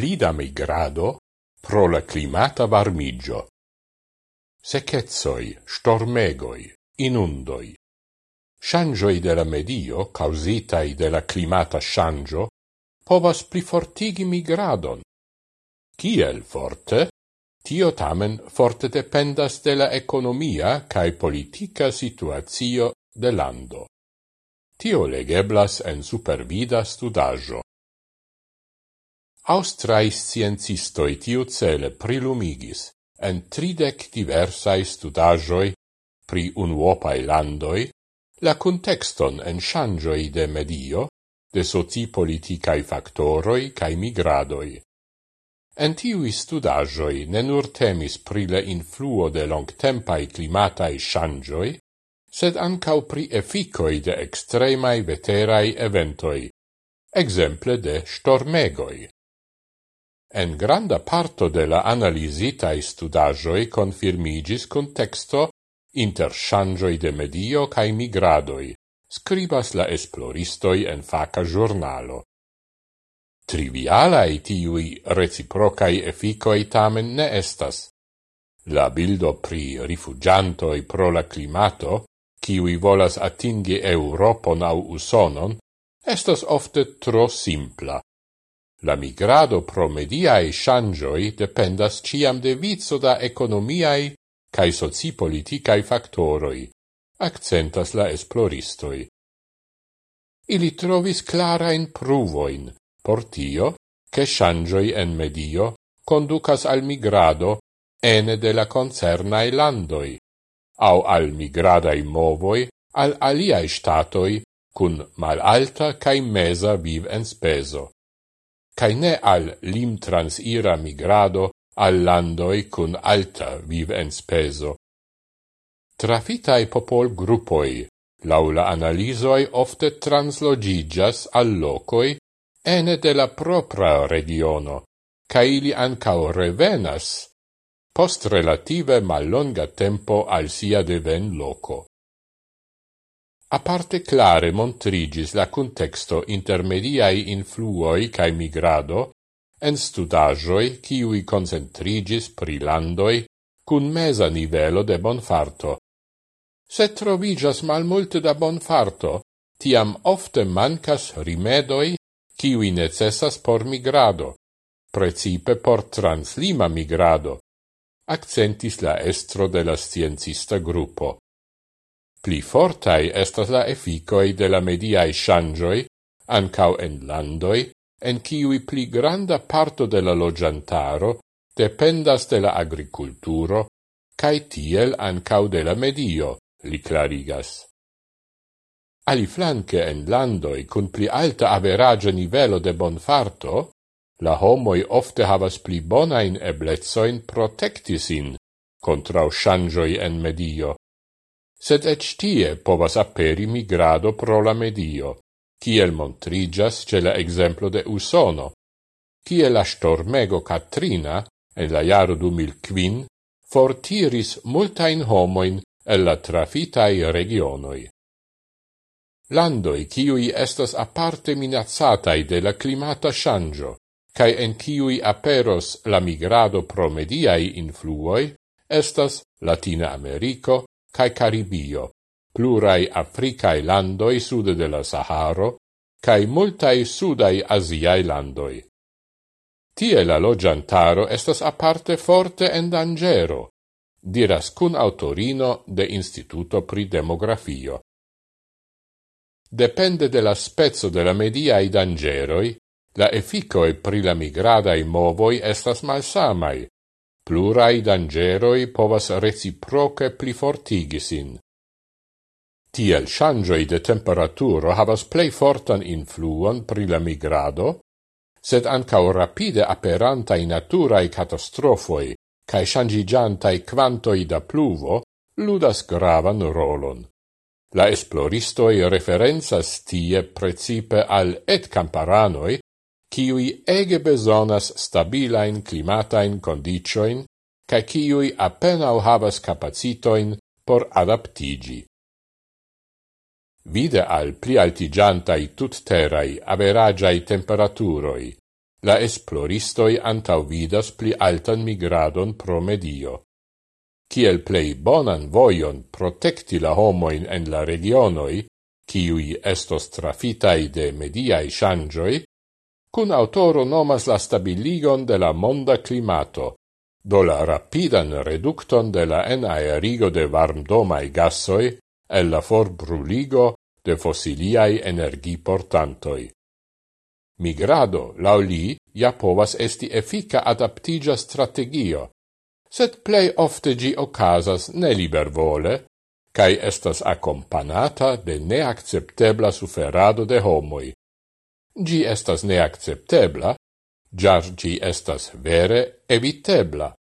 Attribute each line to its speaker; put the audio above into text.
Speaker 1: plida migrado pro la climata varmigio. Sechezzoi, stormegoi, inundoi. Shangioi de la medio, causitai de la climata shangio, povas plifortigi migradon. Kiel forte? Tio tamen forte dependas de la economia cae politica situatio de lando. Tio legeblas en supervida studajo. Austrai sciencistoi tiu cele prilumigis en tridec diversae studajoi pri unuopai landoi la contexton en changioi de medio, de soci politicae factoroi cae migradoi. En tiui studajoi ne nur temis pri le influo de longtempai climatae changioi, sed ancau pri efficoi de extremae veterae eventoi, exemple de stormegoi. En granda parto de la analisitae studagioi confirmigis contexto inter changioi de medio cae migradoi, scribas la esploristoi en faca giornalo. Trivialae tiui reciprocae efficoi tamen ne estas. La bildo pri rifugiantoi pro la climato, kiui volas atingi Europon au Usonon, estas ofte tro simpla La migrado pro mediae shangioi dependas ciam de vizo da economiae cae sociopoliticae factoroi, accentas la esploristoi. Ili trovis clarain pruvoin por tio che shangioi en medio conducas al migrado ene de la concernae landoi, au al migradai movoi al aliae statoi cun malalta cae mesa viv en speso cae ne al lim transira migrado al landoi cun alta vivens peso. Trafitae popol gruppoi, laula analisoi ofte translogigas al locoi ene de la propra regiono, ca ili ancao revenas, post relative mallonga tempo al sia deven loco. Aparte clare montrigis la contexto intermediai influoi cae migrado en studajoi ciui concentrigis pri landoi cun mesa nivelo de bonfarto. Se trovigas malmulte da bonfarto, tiam ofte mancas rimedoi ciui necessas por migrado, precipe por translima migrado, accentis la estro de la sciencista gruppo. Pli fortai estas la efficoi de la mediae shangioi, ancau en landoi, en ciui pli granda parto de la logiantaro dependas de la agriculturo, cae tiel ancau de la medio, li clarigas. Ali flanque en landoi cun pli alta average nivelo de bonfarto, la homoi ofte havas pli bonain eblezoin protectisin contra shangioi en medio, sed ec tie povas aperi migrado pro la medio, kiel montrigas ce la exemplo de Usono, kiel la stormego Katrina, en la jaro 2005, fortiris multain homoin el la trafitai regionoi. Landoi kiui estas aparte minazzatai de la climata shangio, cae en kiui aperos la migrado pro mediai influoi, estas Latina Americo, cae Caribio, plurai Africae landoi sude de la Saharo, cae multae sudai Asiae landoi. Tie la logiantaro estas aparte forte en dangero, diras cun autorino de Instituto pri Demografio. Depende de la spezzo de la mediae dangeroi, la efficoi pri la migradae movoi estas malsamai, plurai dangeroi povas reciproce plifortigi sin. Tiel changioi de temperaturo havas plei fortan influon pri la migrado, sed ancao rapide aperantai naturai catastrofoi cae changigiantai quantoi da pluvo ludas gravan rolon. La esploristoi referenzas tie precipe al et camparanoi kiui ege besonas stabilain climatain condicioin, ca kiui appenau havas capacitoin por adaptigi. Vide al pli altigiantai tutterai averagiai temperaturoi, la esploristoi antau vidas pli altan migradon pro medio. Ciel plei bonan voion protecti la homoin en la regionoi, ciui estos trafitai de mediai shangioi, cun autoro nomas la stabiligon de la monda climato, do la rapidan reducton de la enaerigo de varmdomai gassoi e la forbruligo de fossiliai energiportantoi. Migrado, lauli, ja povas esti efika adaptigia strategio, sed plei ofte gi ocasas nelibervole, cae estas accompanata de neacceptebla suferado de homoi, Gi estas neacceptebla, giar gi estas vere evitebla.